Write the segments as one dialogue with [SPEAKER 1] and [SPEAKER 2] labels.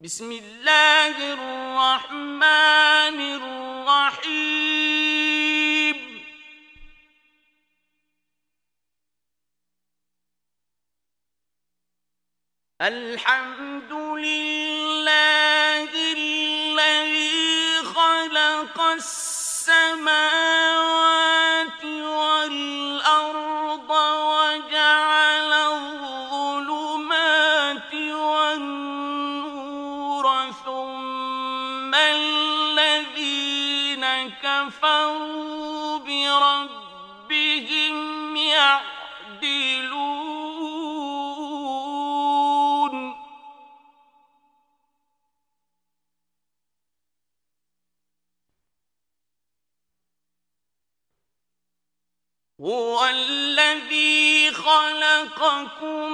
[SPEAKER 1] بسم اللہ الرحمن الرحیم الحمد للہ الذي خلق السماوات هو الذي خلقكم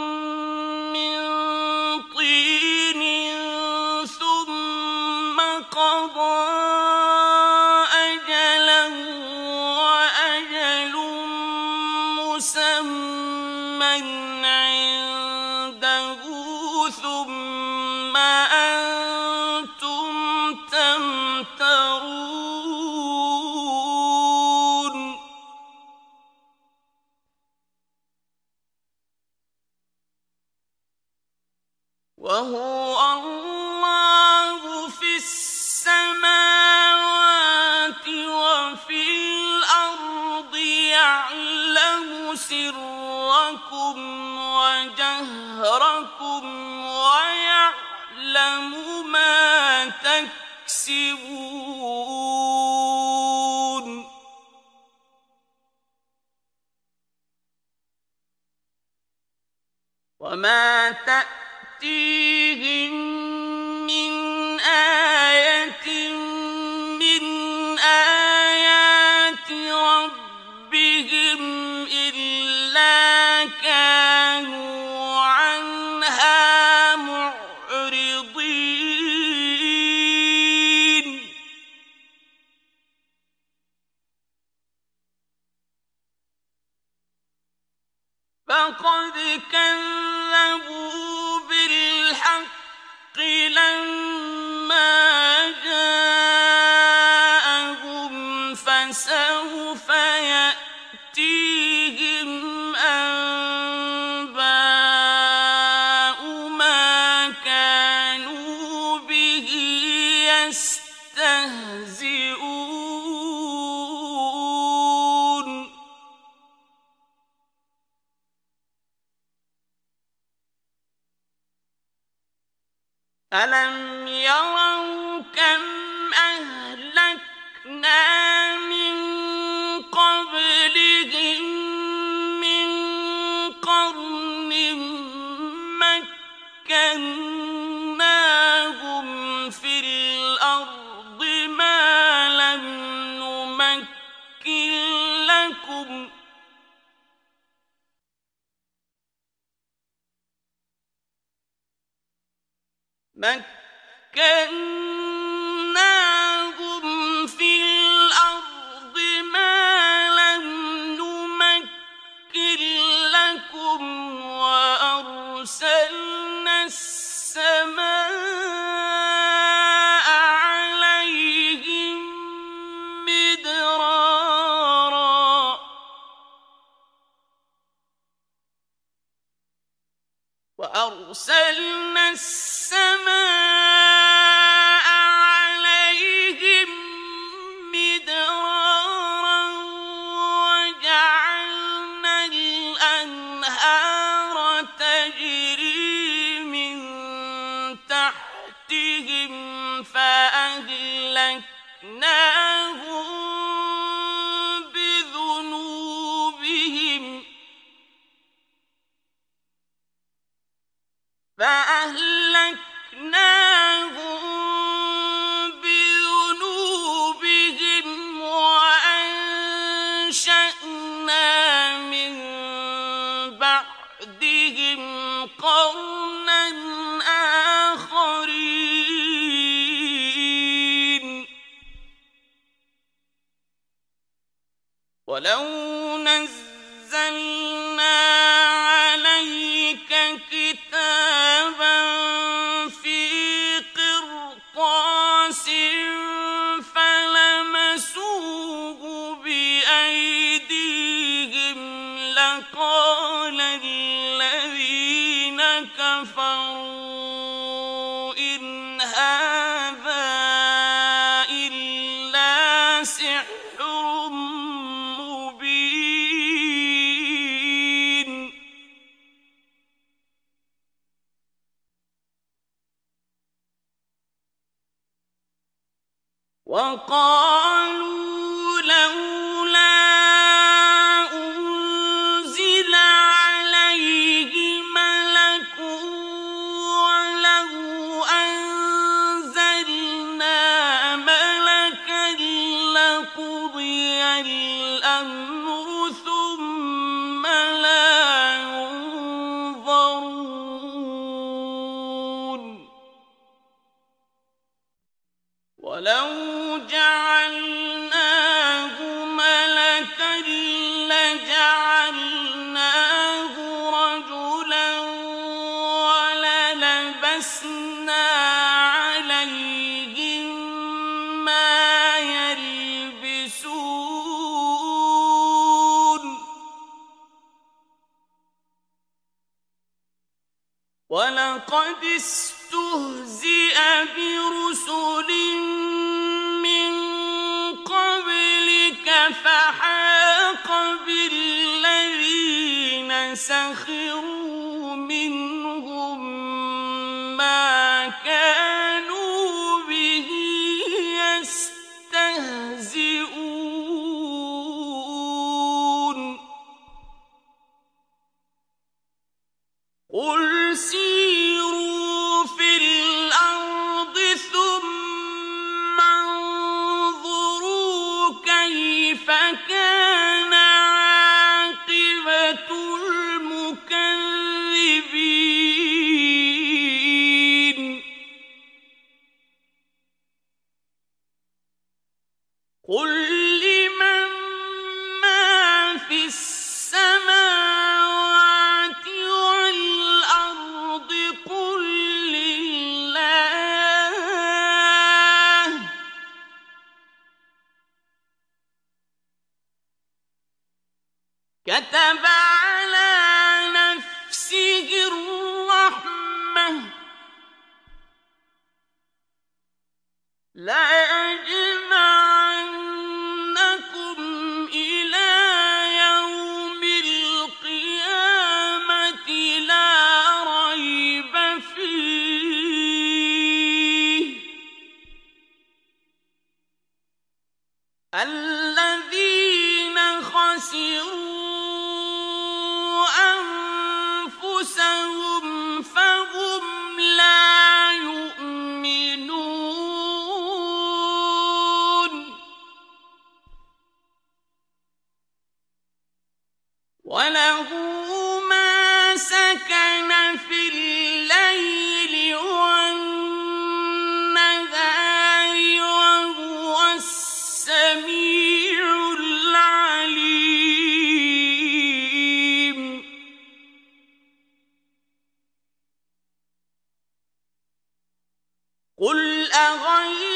[SPEAKER 1] قل أغير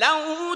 [SPEAKER 1] ولو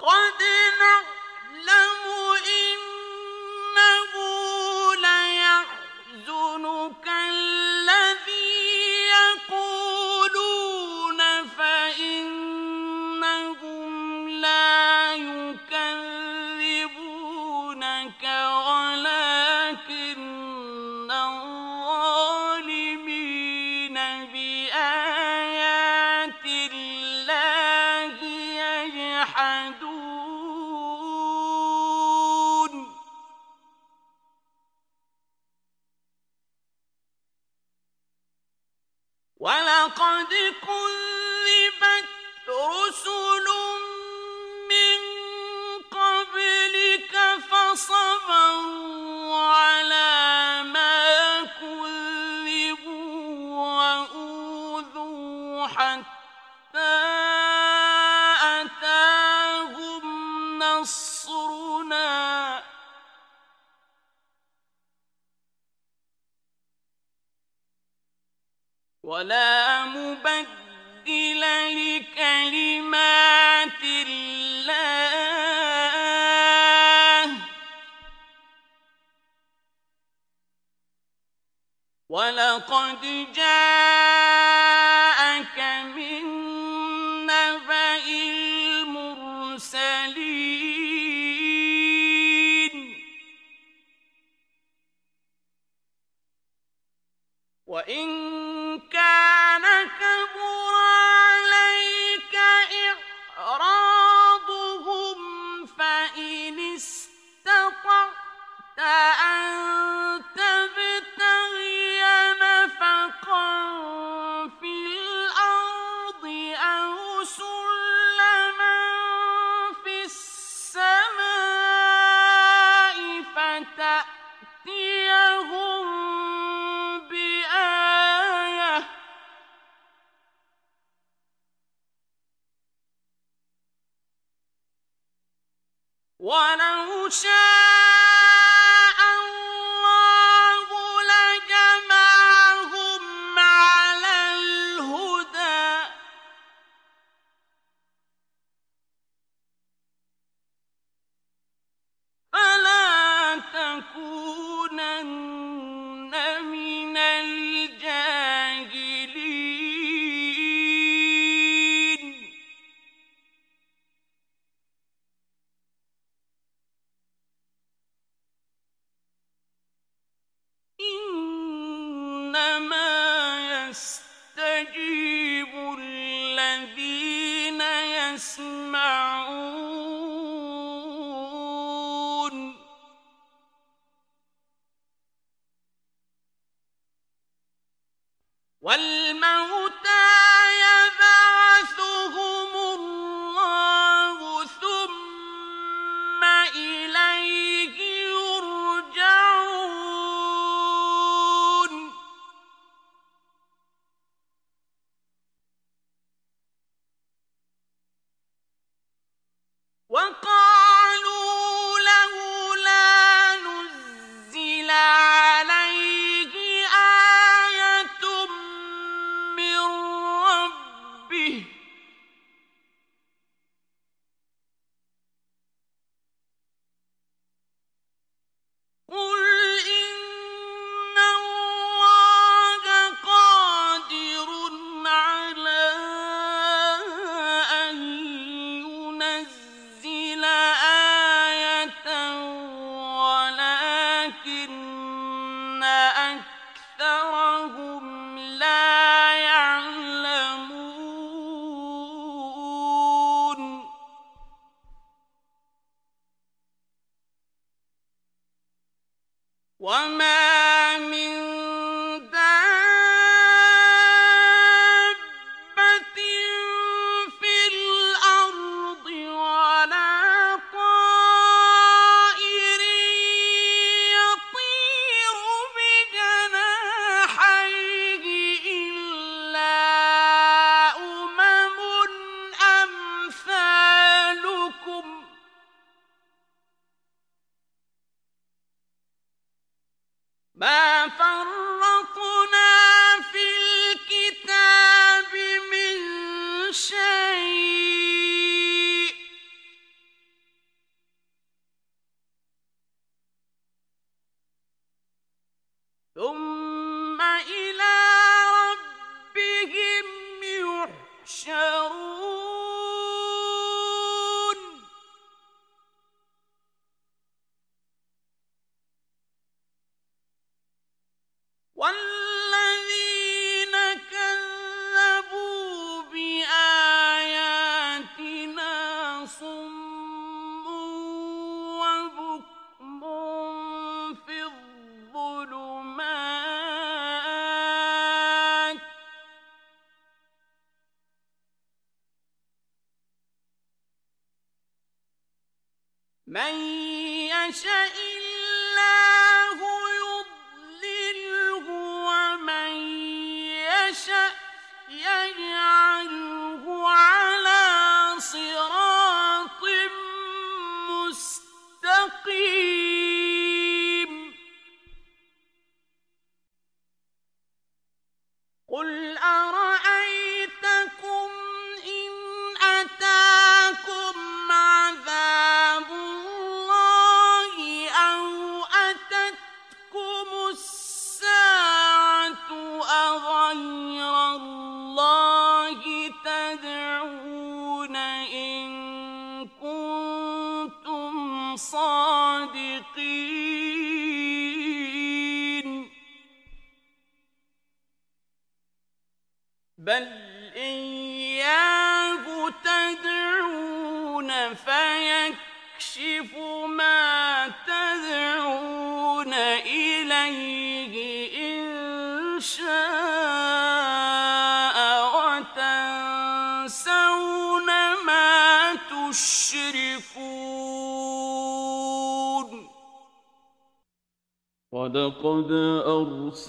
[SPEAKER 1] قد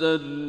[SPEAKER 2] أَرْسَلْنَا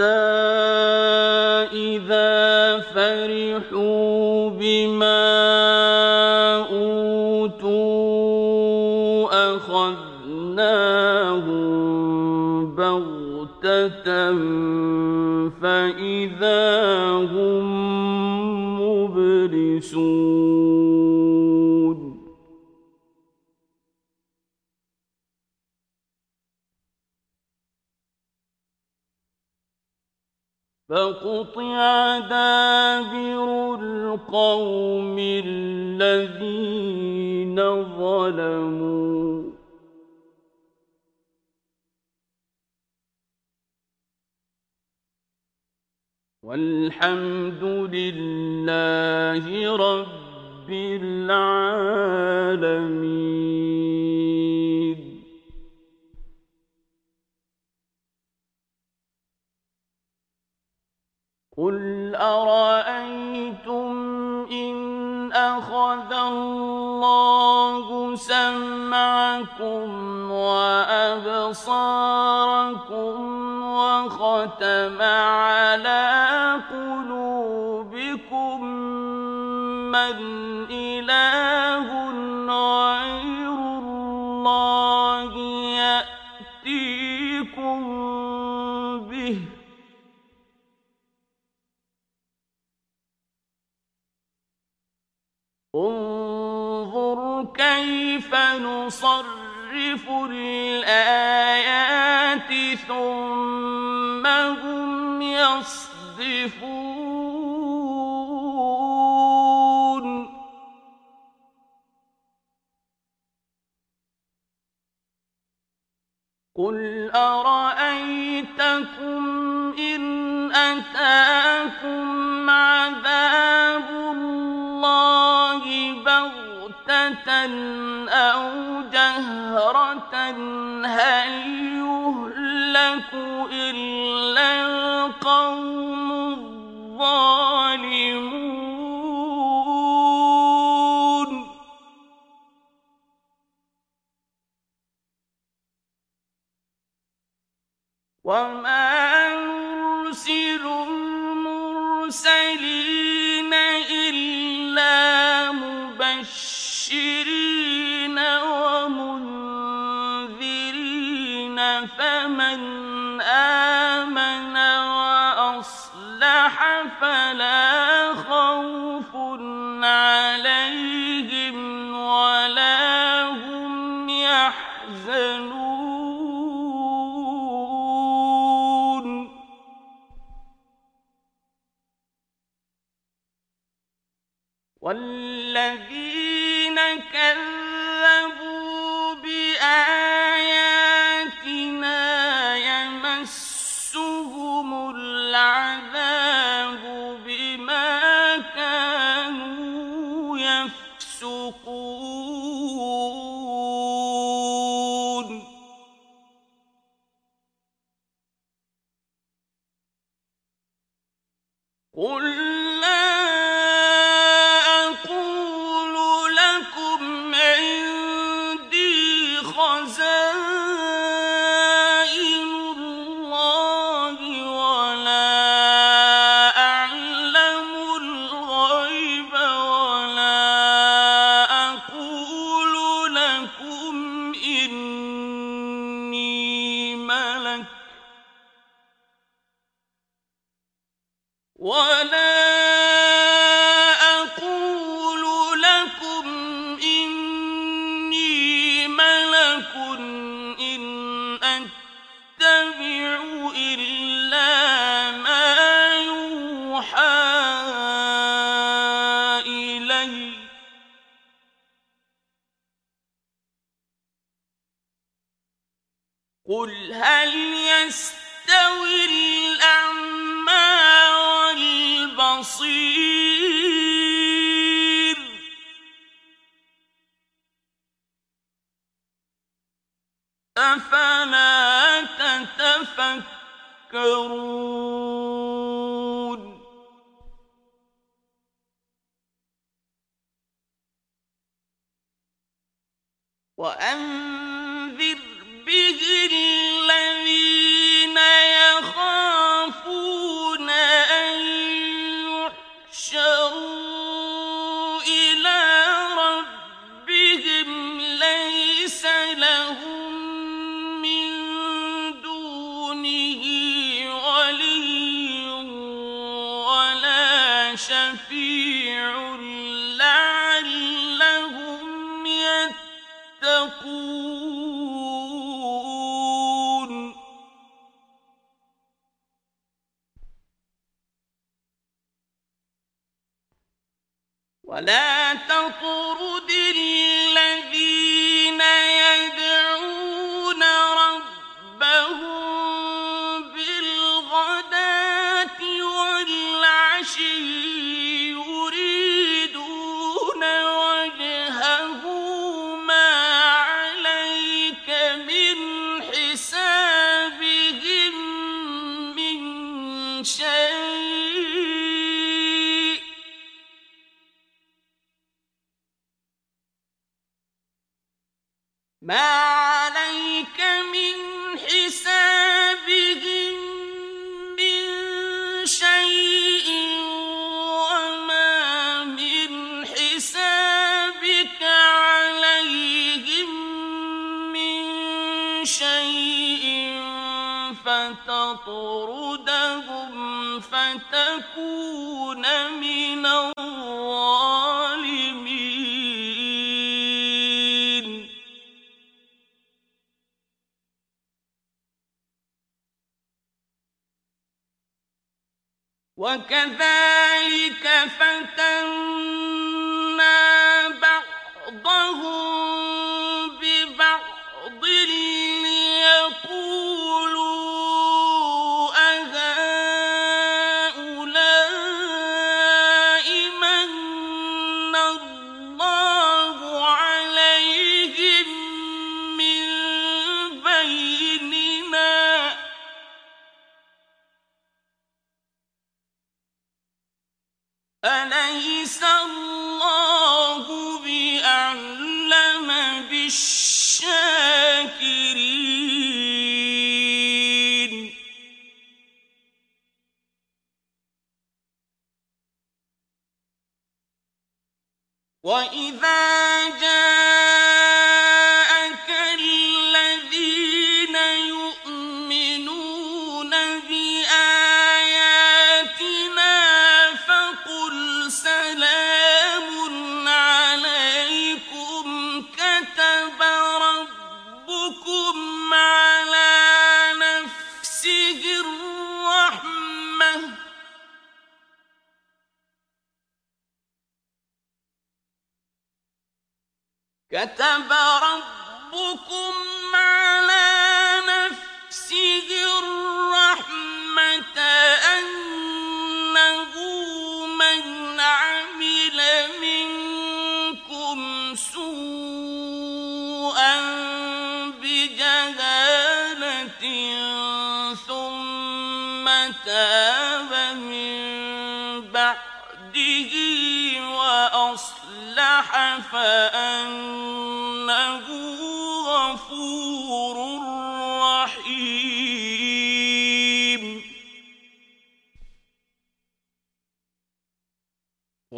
[SPEAKER 2] إذا والحمد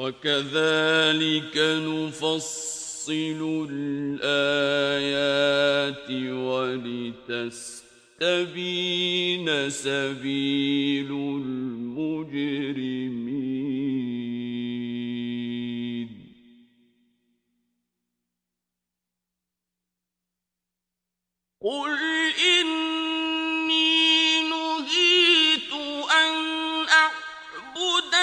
[SPEAKER 1] وكذلك
[SPEAKER 2] نفصل الآيات ولتستبين سبيل المجرمين.
[SPEAKER 1] أن أعبد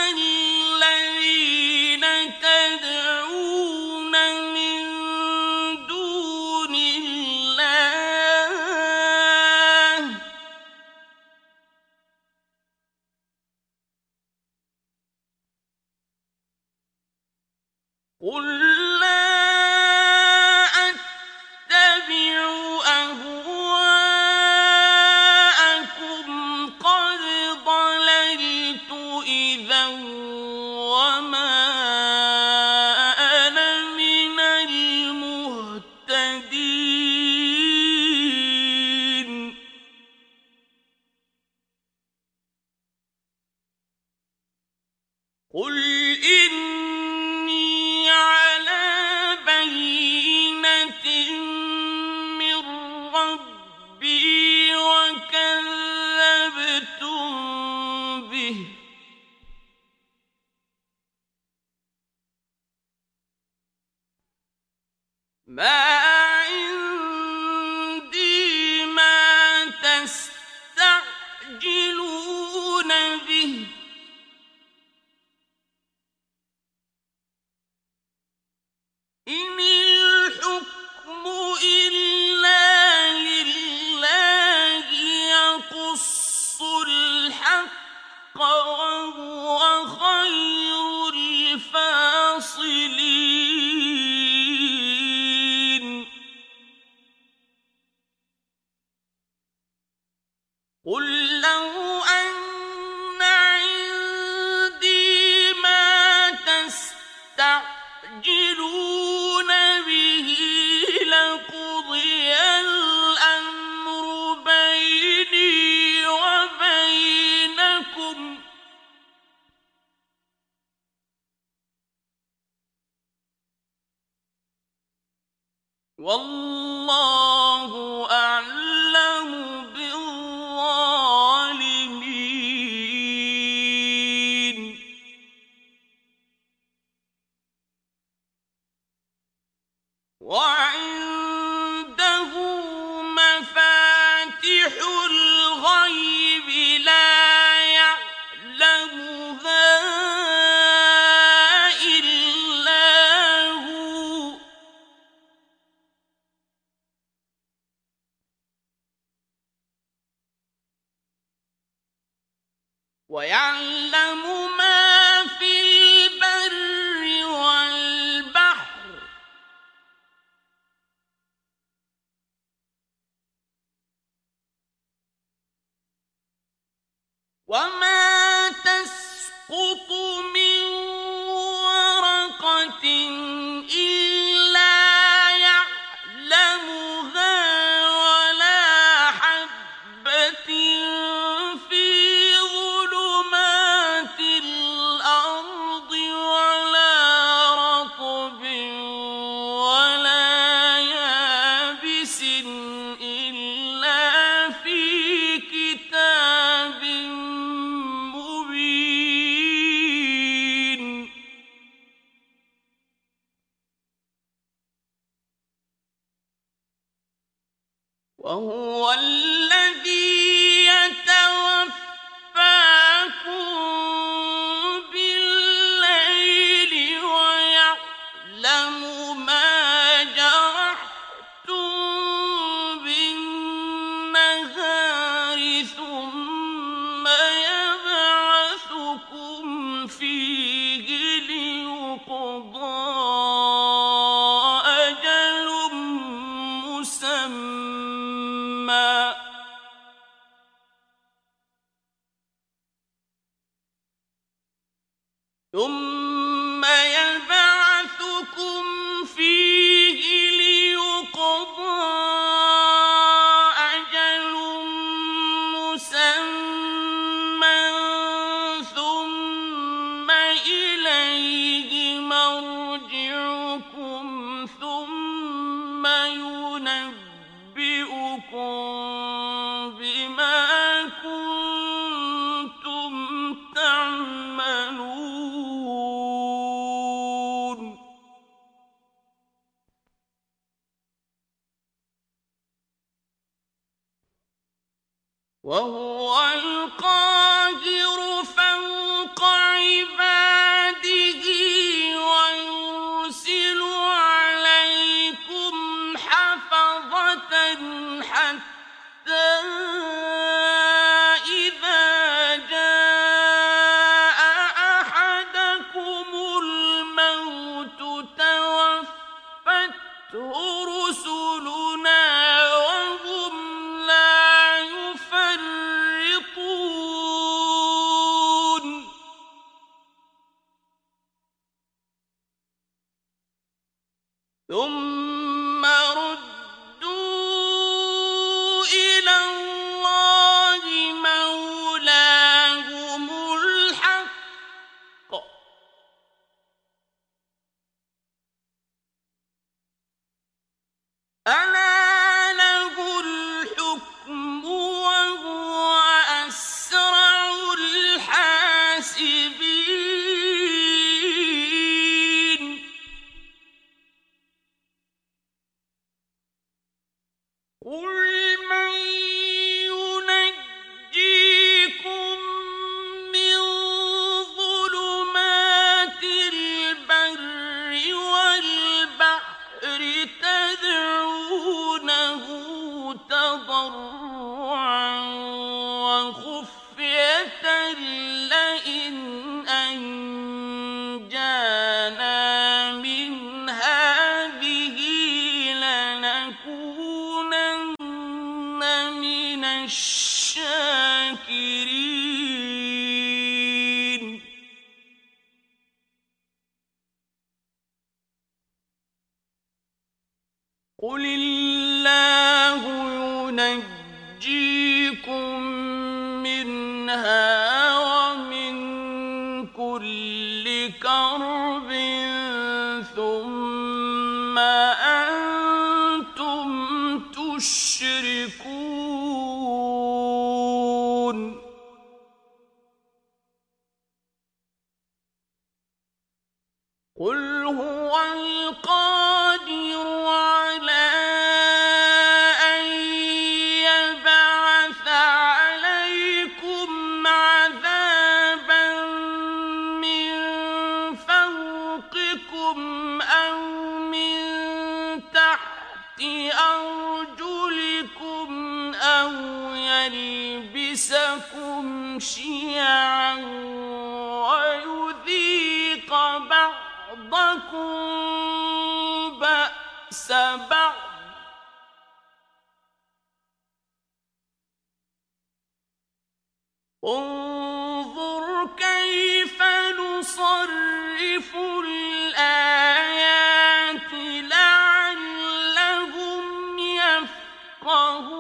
[SPEAKER 1] يفقهون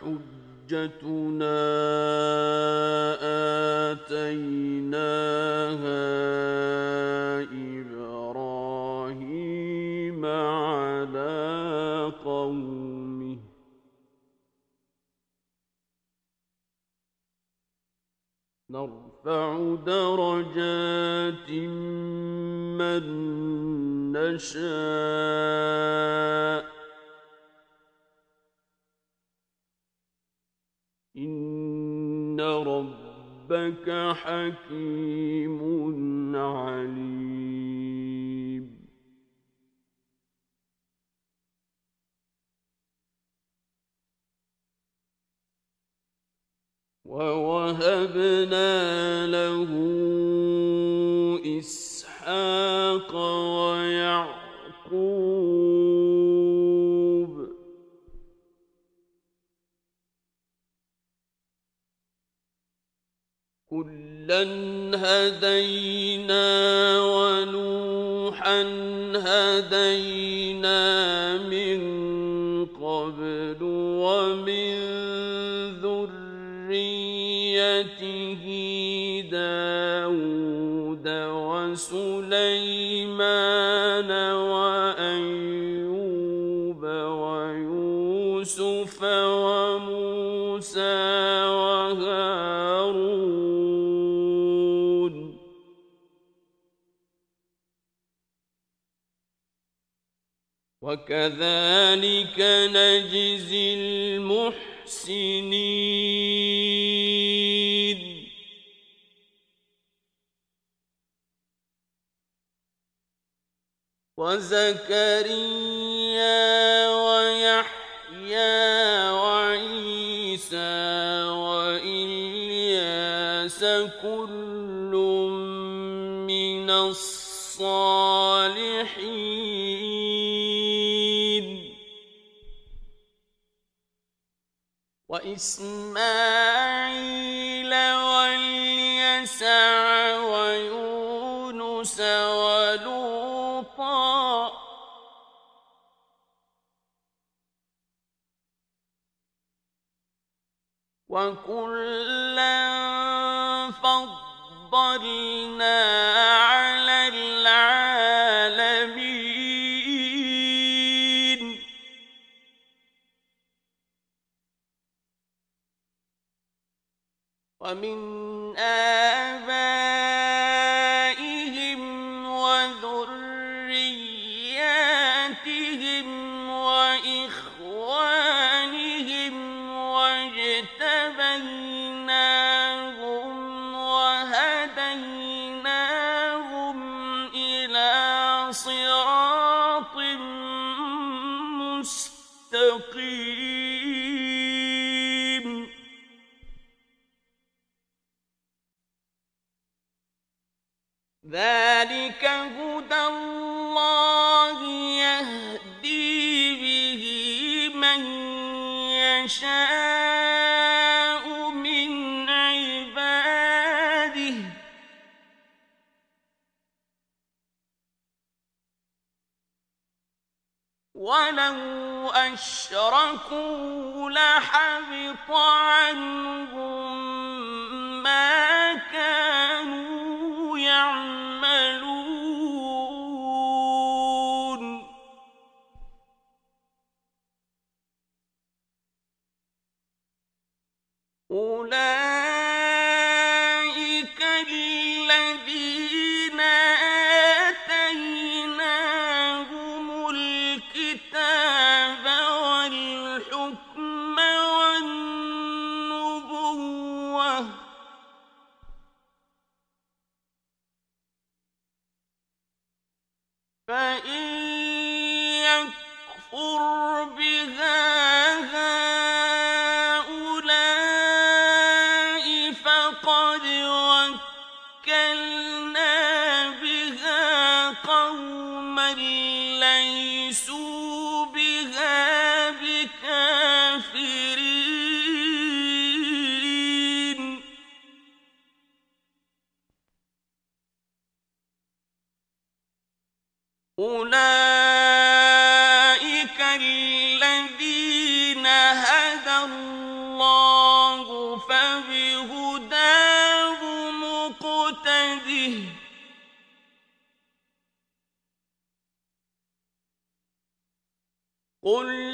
[SPEAKER 2] حجتنا آتيناها إبراهيم على قومه. نرفع درجات من نشاء ولو أشركوا لحبط عنهم قل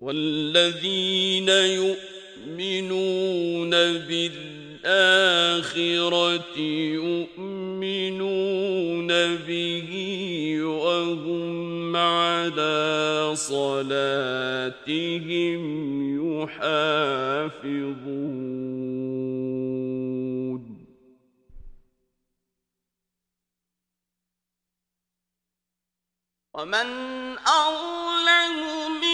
[SPEAKER 2] والذين يؤمنون بالآخرة يؤمنون به وهم على صلاتهم يحافظون ومن أظلم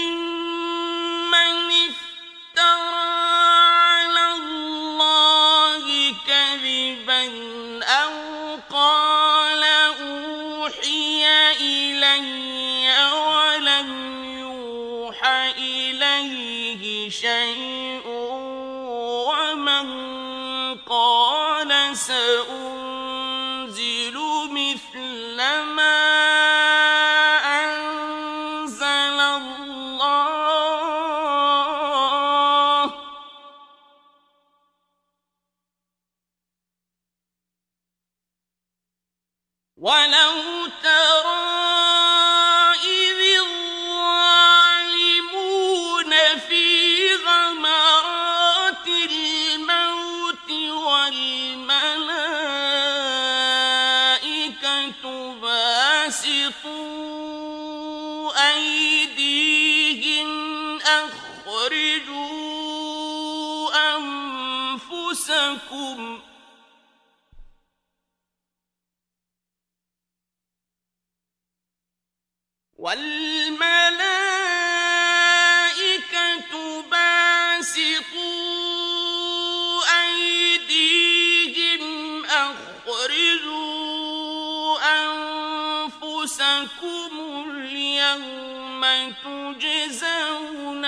[SPEAKER 2] تجزون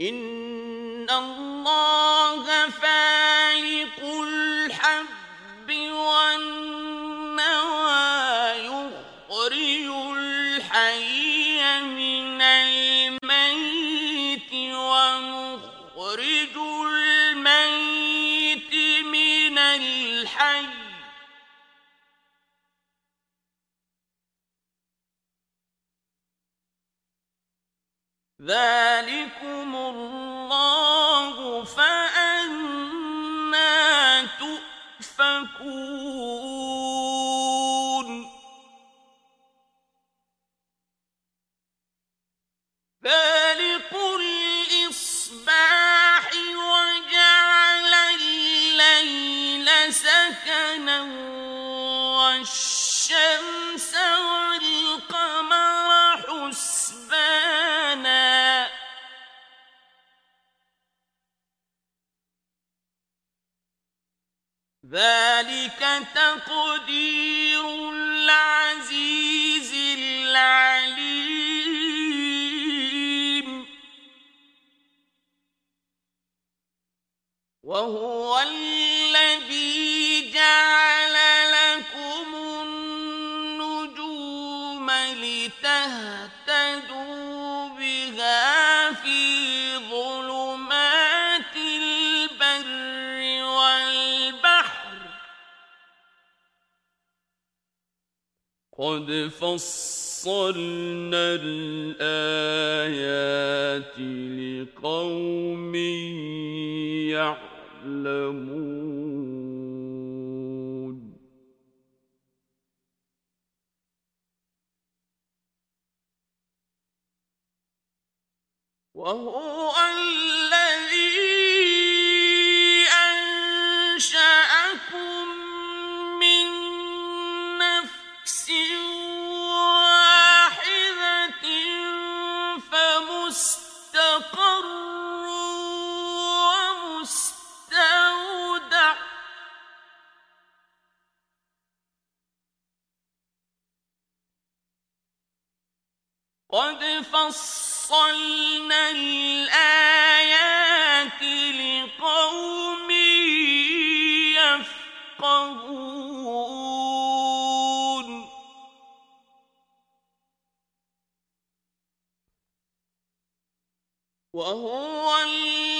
[SPEAKER 2] ان الله فالق الحب والنوى يخرج الحي من الميت ومخرج الميت من الحي ذلك ذلك تقدير العزيز وهو الذي جعل قد فصلنا الآيات لقوم يعلمون.
[SPEAKER 1] وهو الذي قد فصلنا الآيات لقوم يفقهون. وهو الذي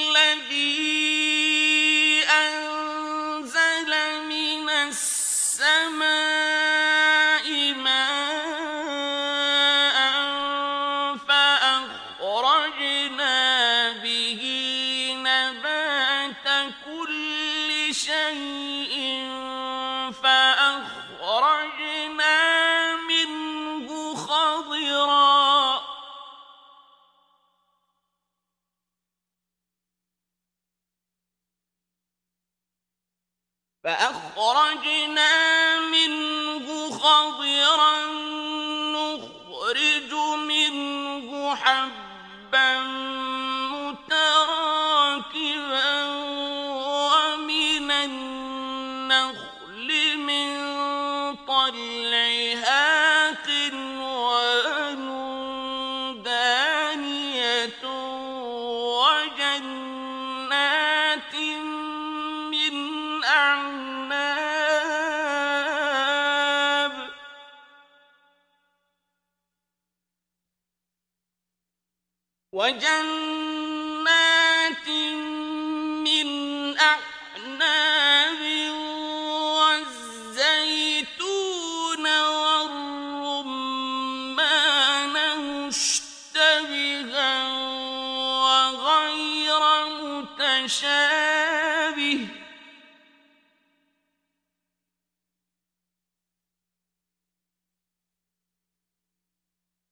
[SPEAKER 1] متشابه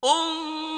[SPEAKER 1] انظروا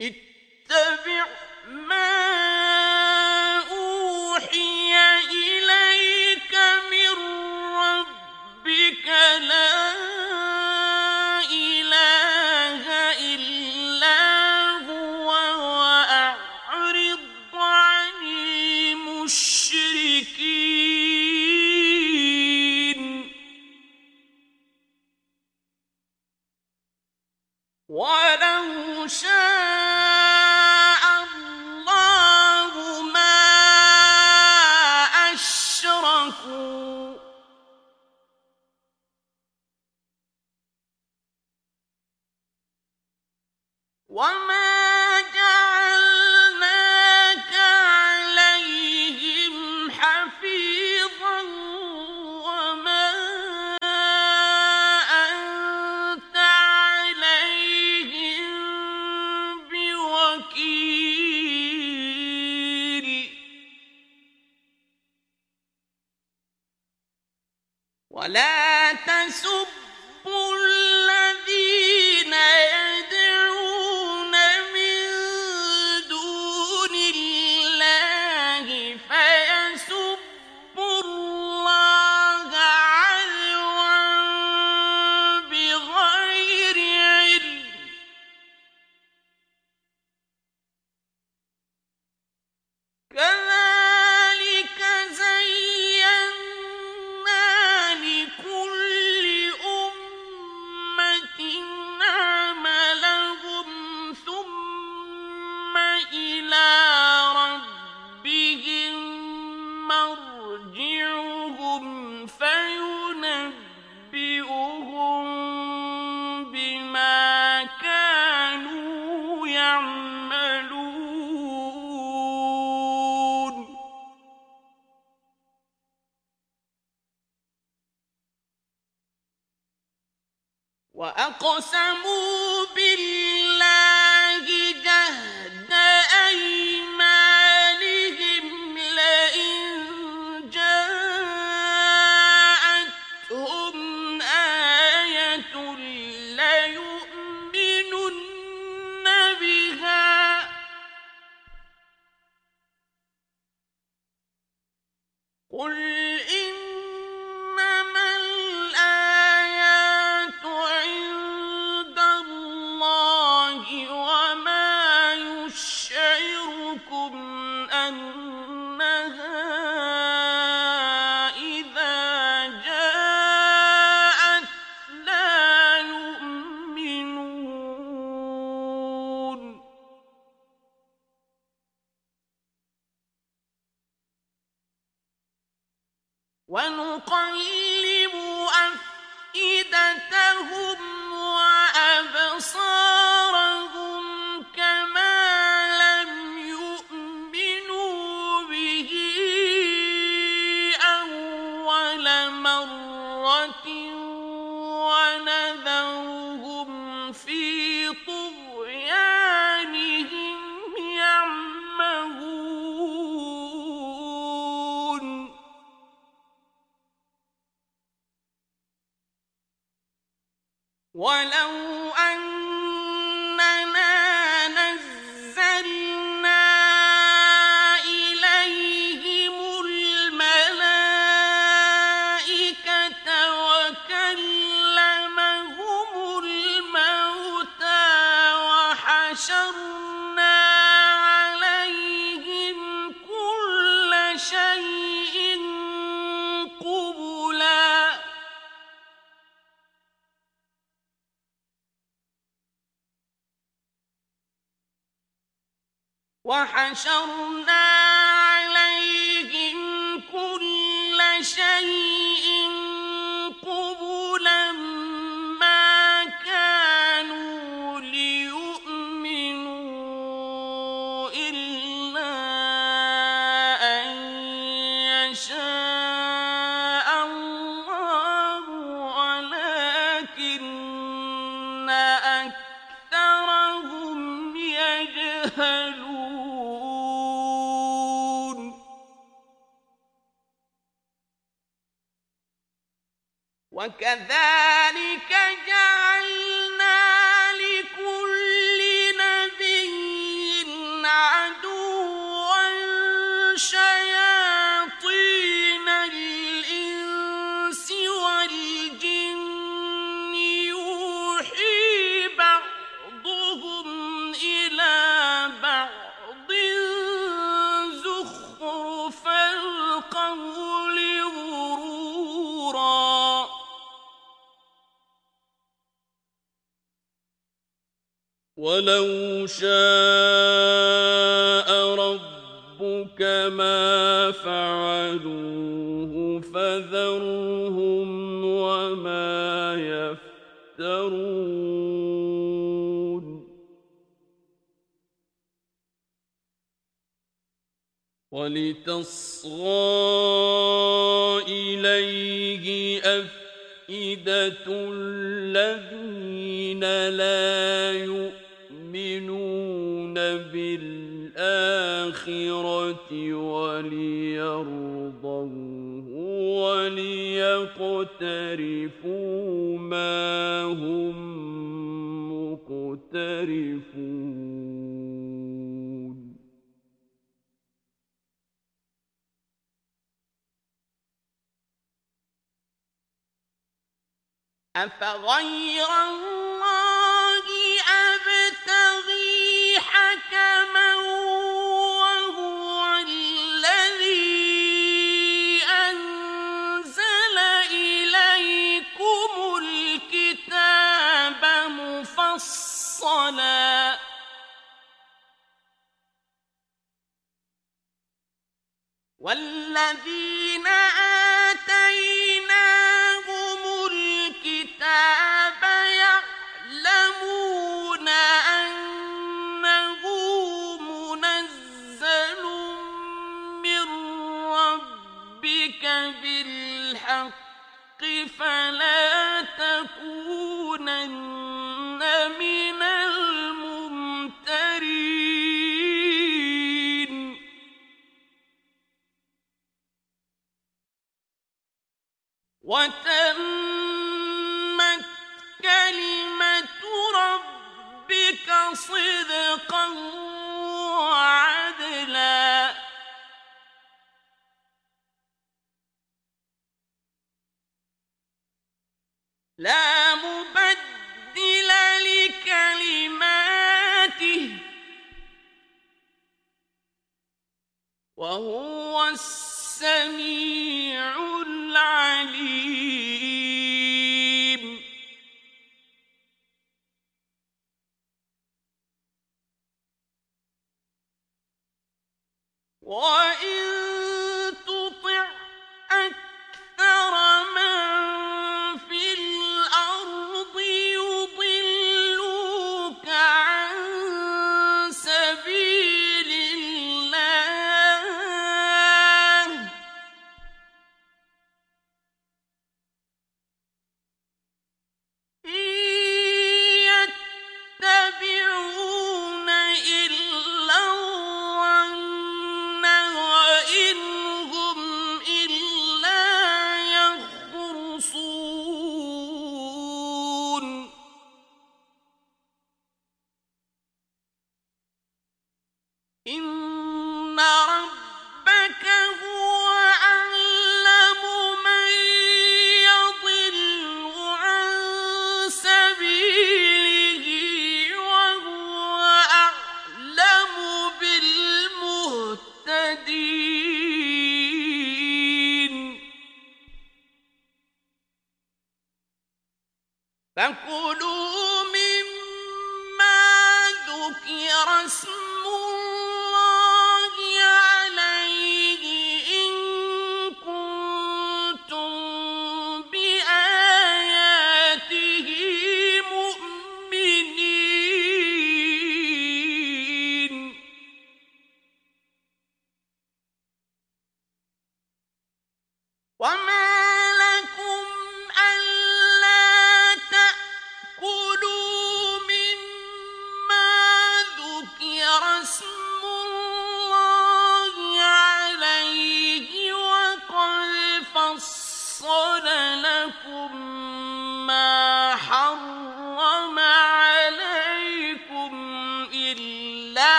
[SPEAKER 1] اتبع ما اوحي الى وكذلك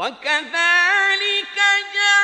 [SPEAKER 1] وَكَذَلِكَ جعلنا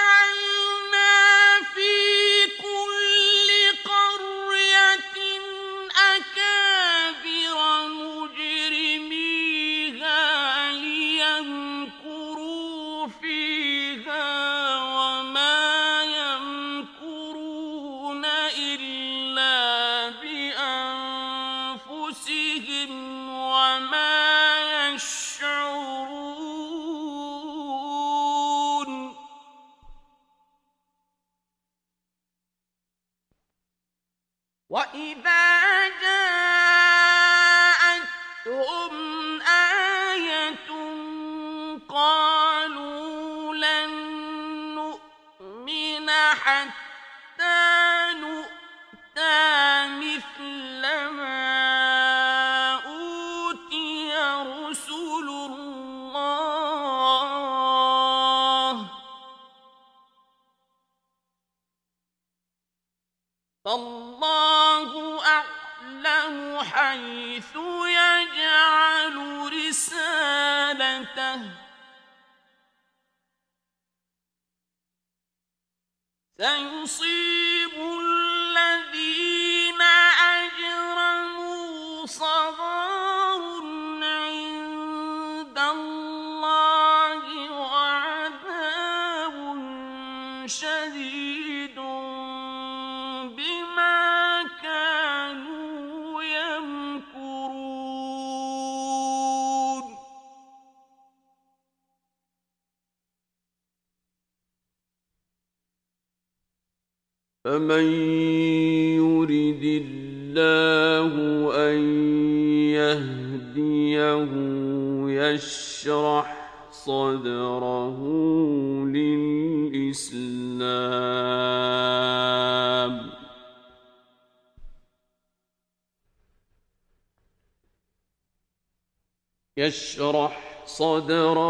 [SPEAKER 2] يشرح صدره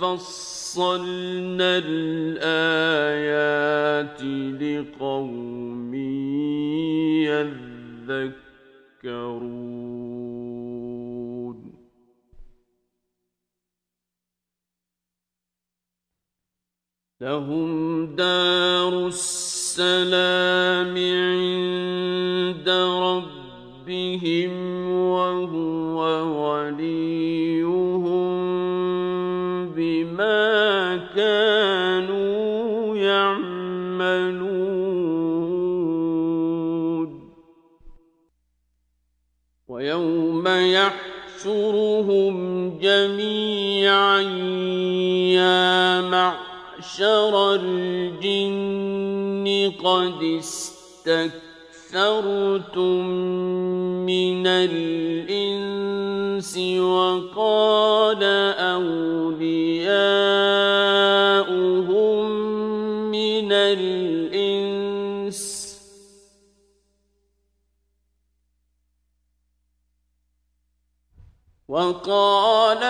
[SPEAKER 2] فصلنا الآيات لقوم يذكرون. لهم دار السلام عند يحشرهم جميعا يا معشر الجن قد استكثرتم وقال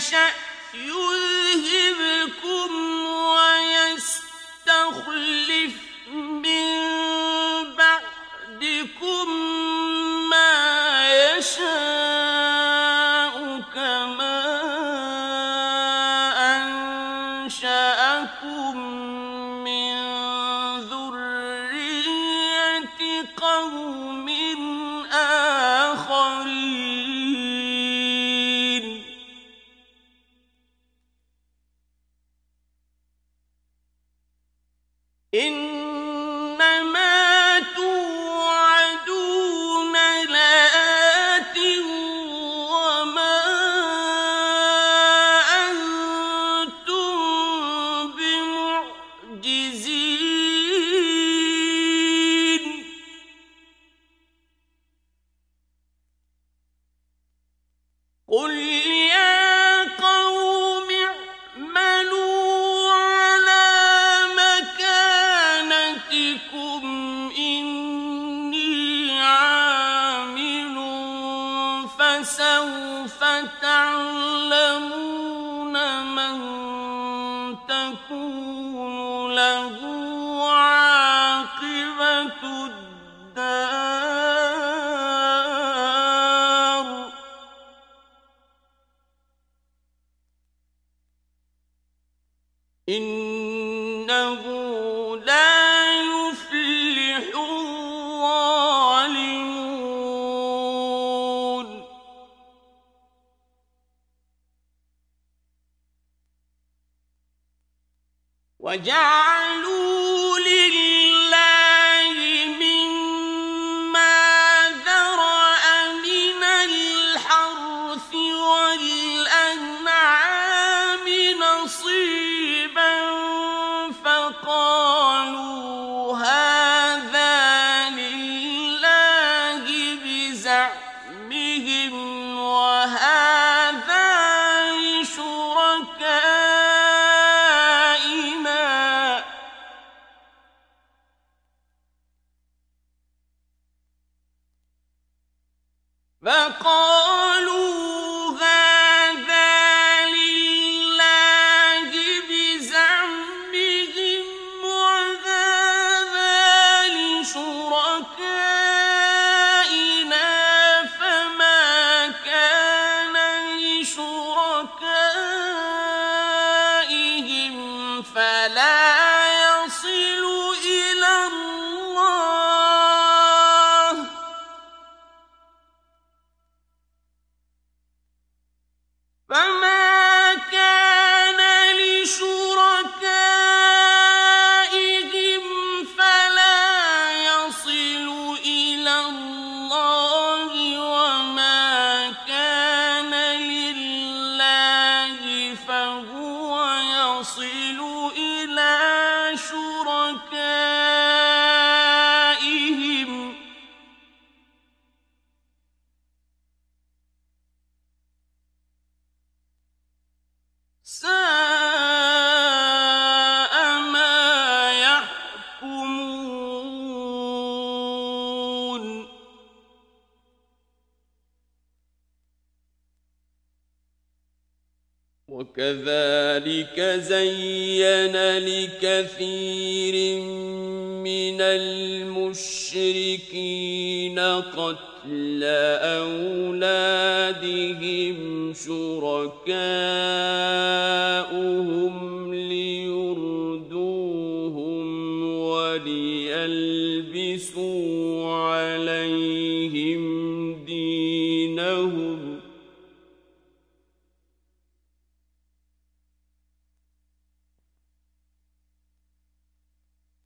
[SPEAKER 2] وليلبسوا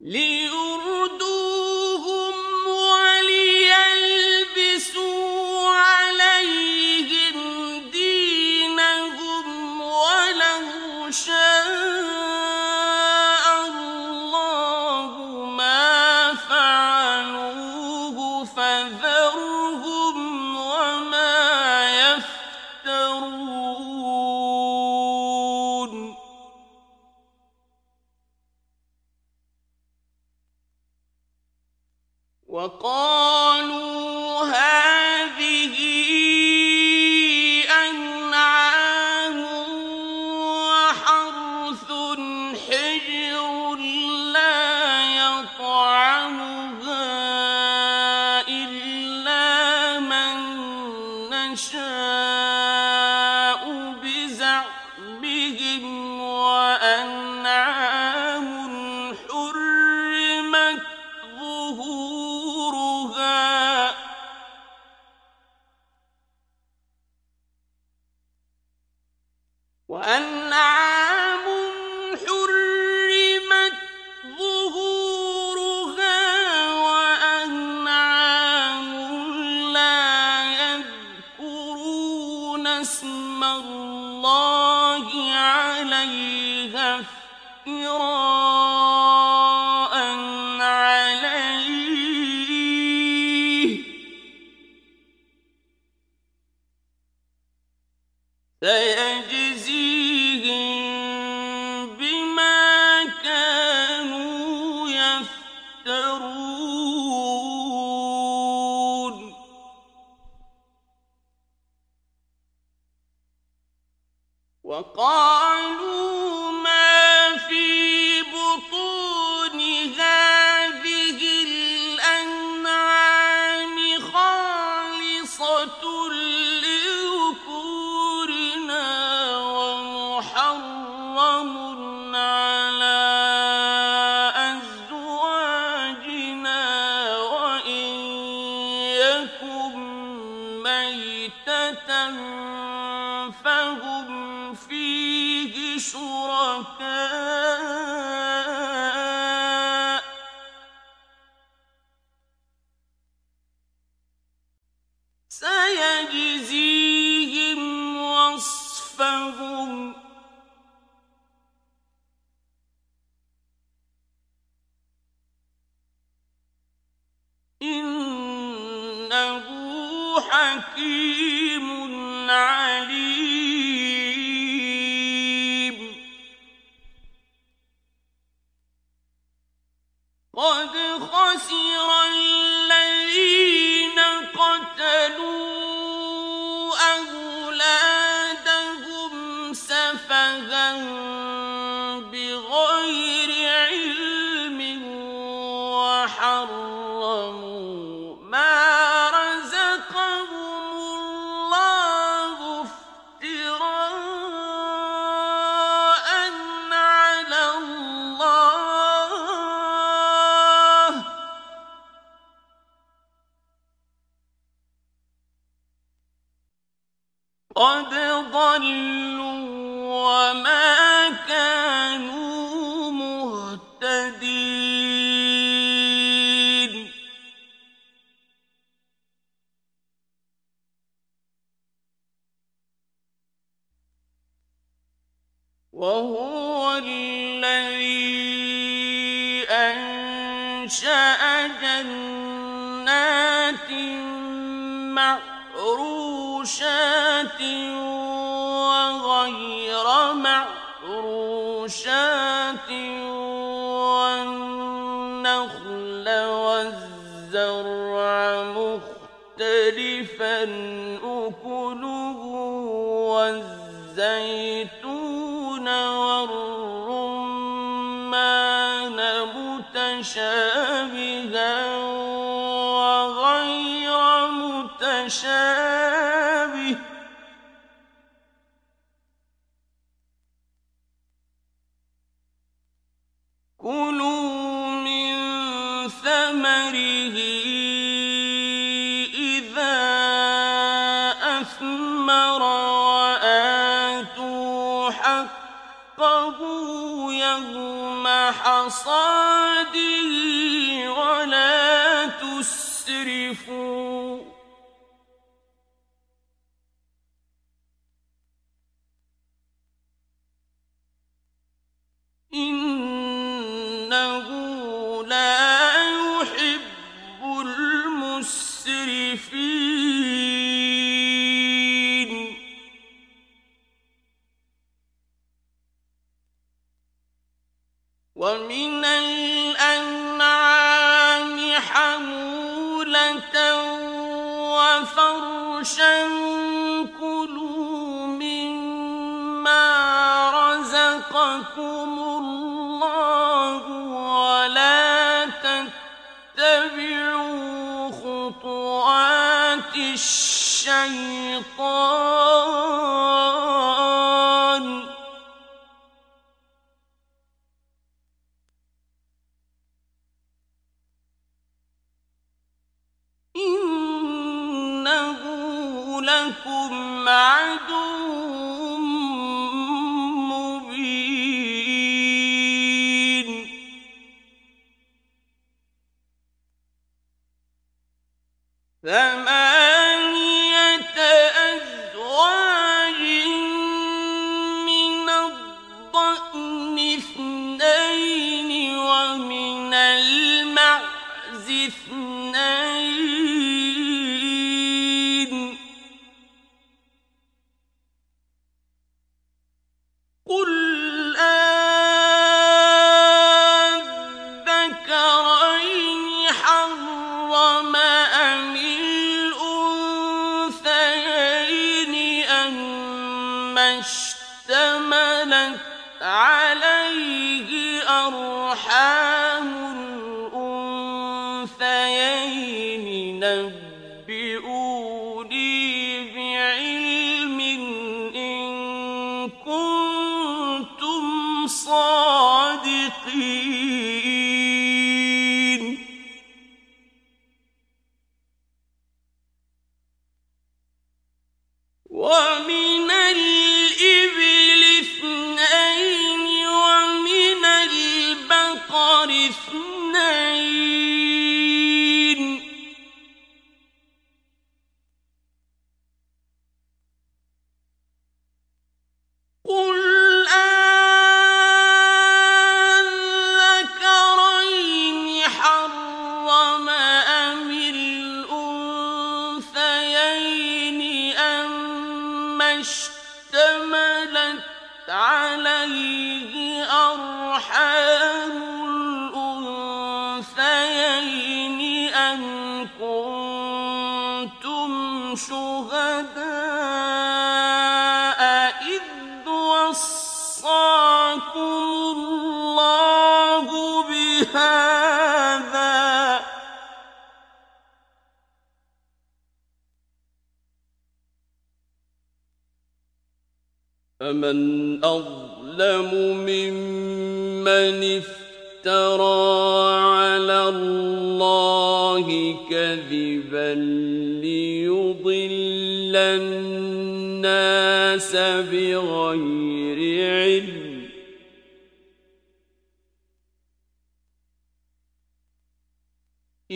[SPEAKER 2] لی مختلفا أكله والزيتون والرمان متشابها.
[SPEAKER 1] شيطان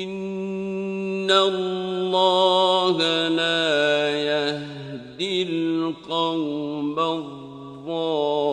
[SPEAKER 1] ان اللہ لا يهدي القوم الظالمين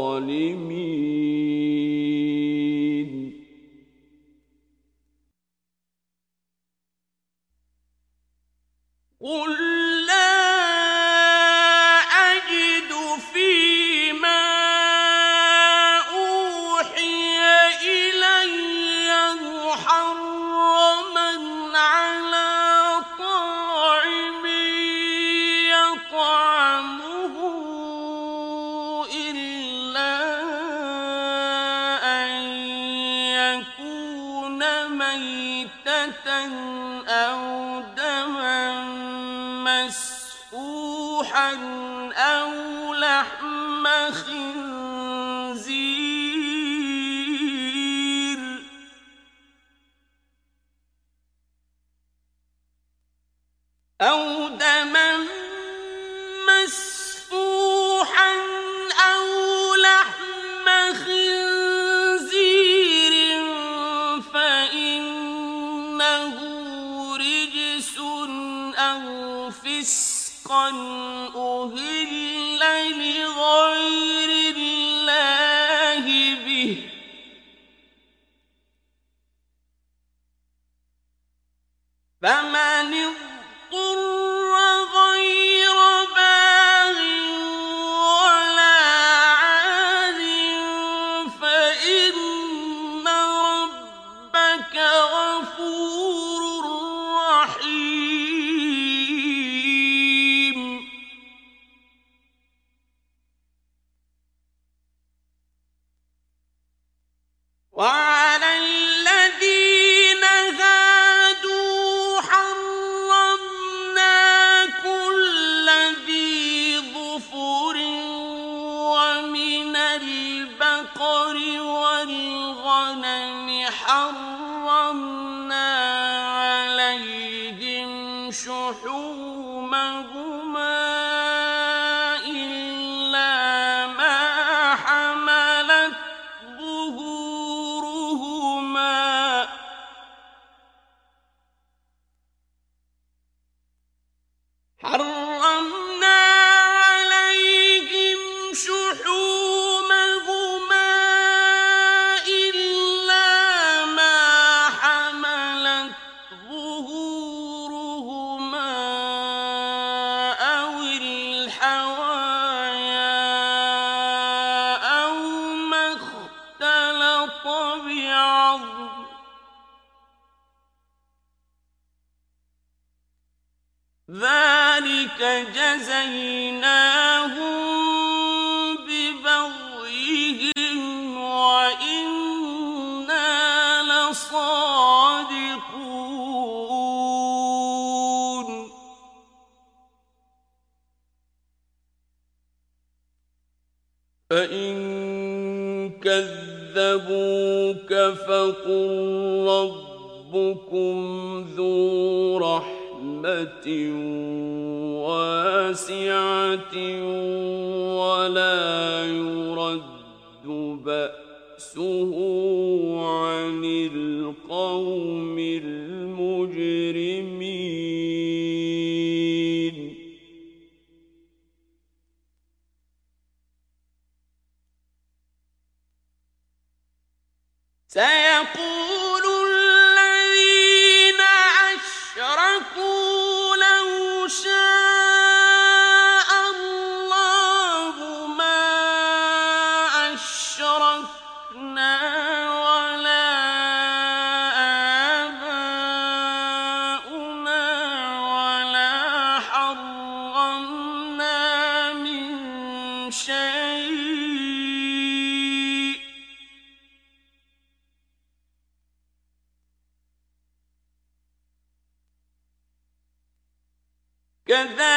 [SPEAKER 1] كذلك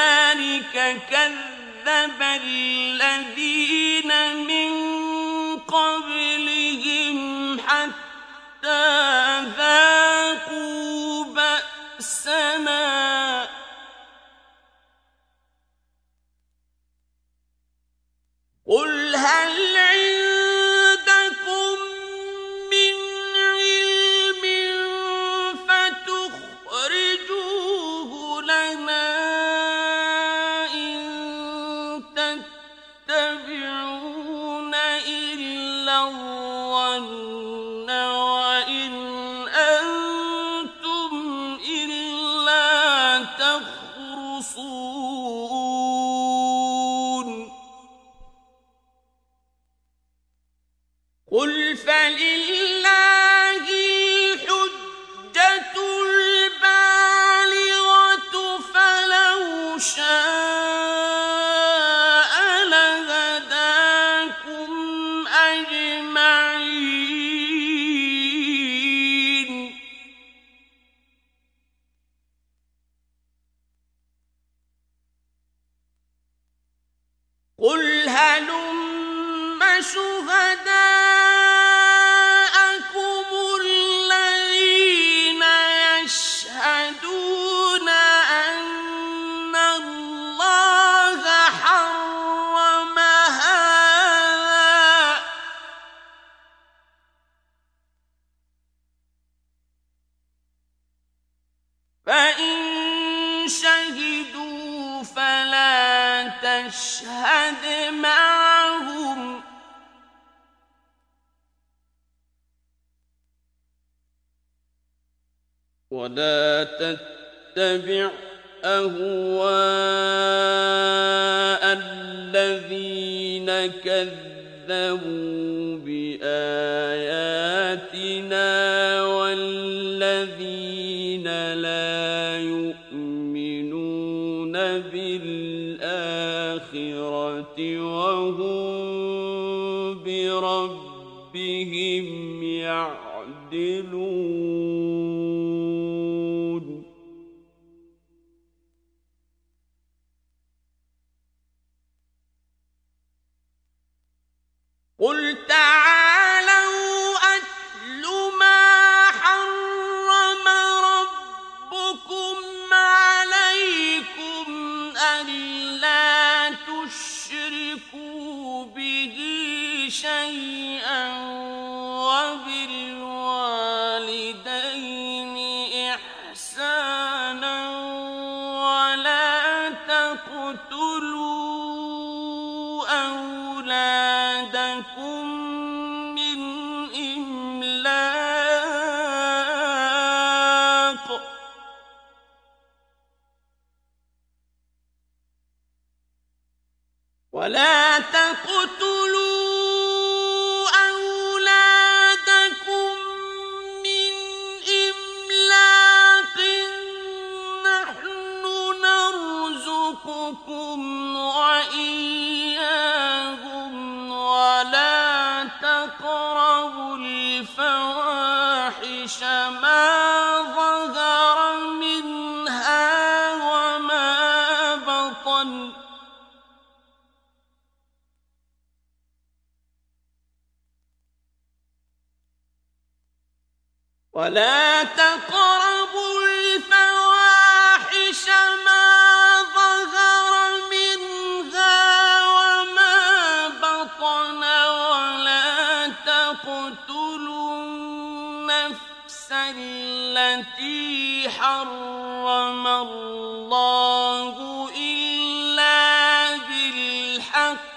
[SPEAKER 1] تقتلوا النفس التي حرم الله إلا بالحق.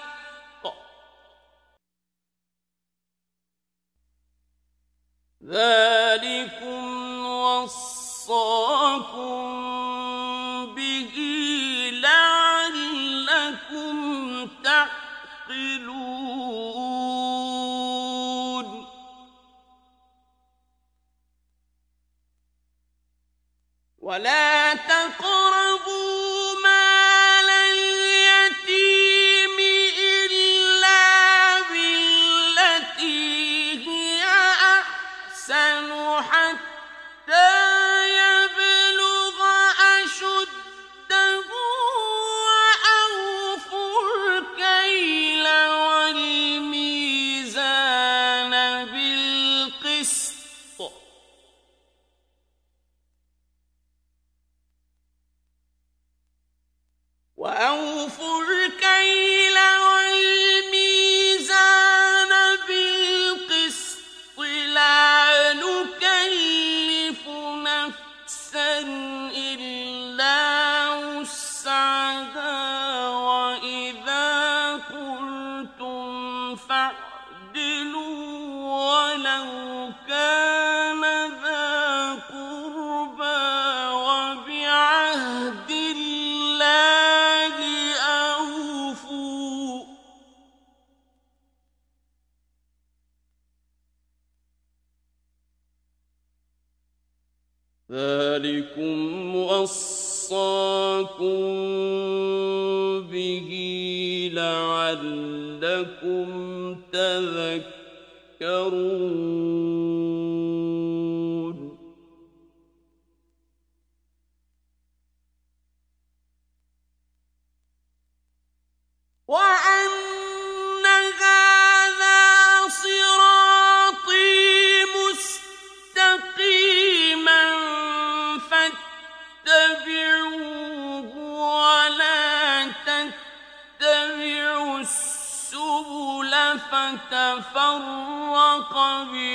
[SPEAKER 1] ذلكم ولا تقربوا
[SPEAKER 2] به لعلكم تذكرون
[SPEAKER 1] بھی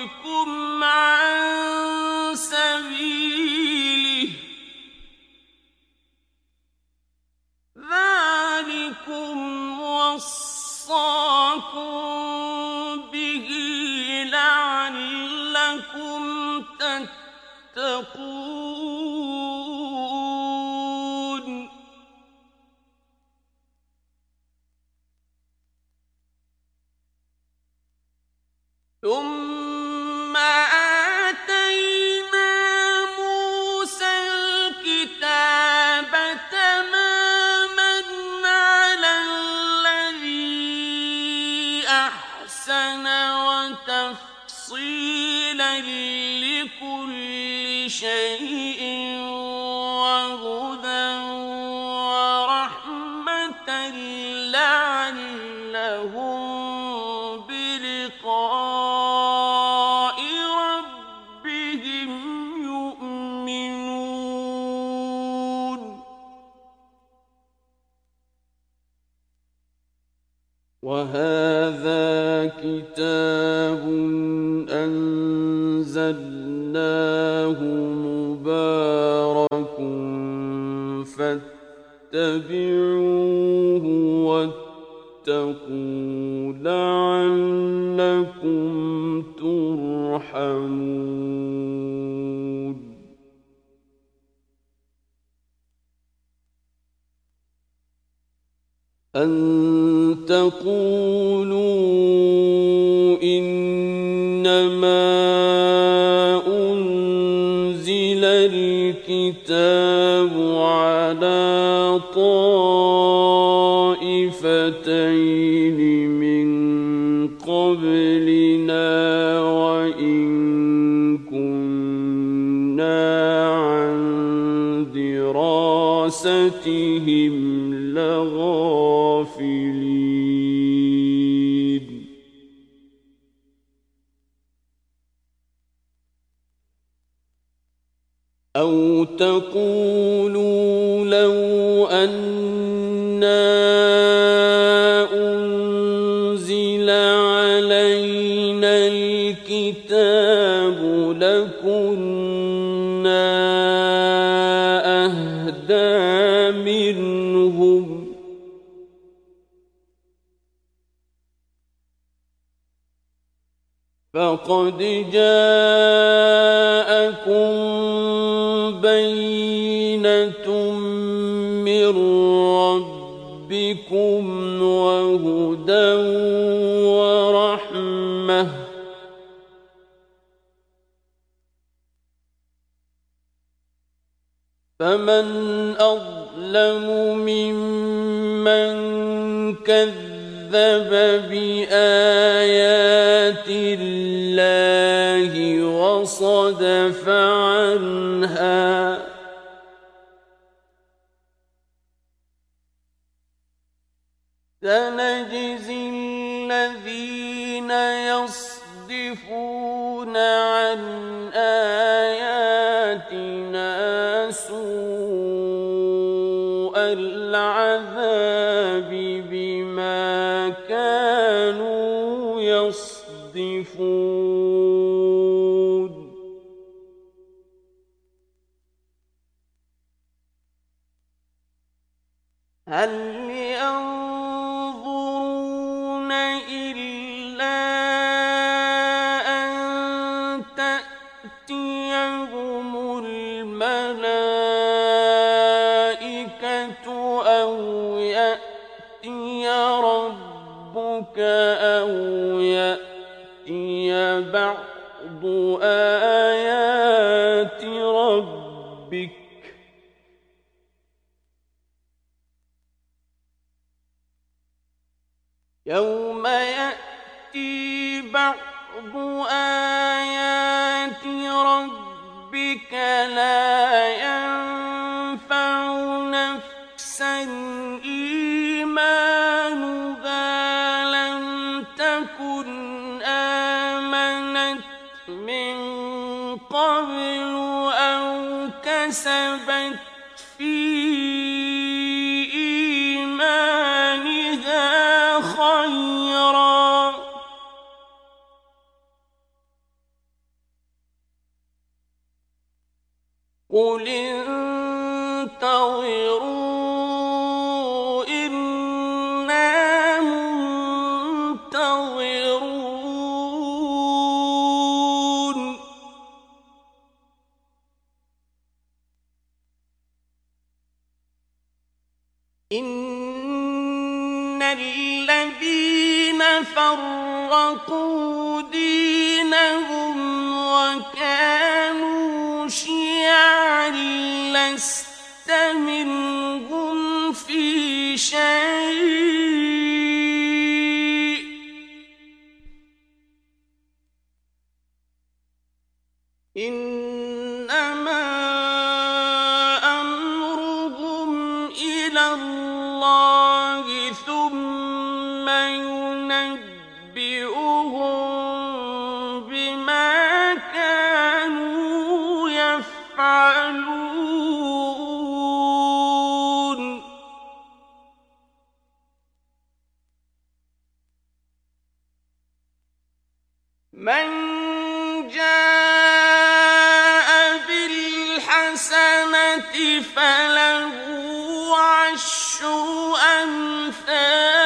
[SPEAKER 1] طائفتين من قبلنا وإن كنا عن دراستهم لقد جاءكم بينة من ربكم وهدى ورحمة. فمن أظلم ممن كذب بآيات الله وصدف عنها. شيء
[SPEAKER 2] الحسنة فله عشر أمثال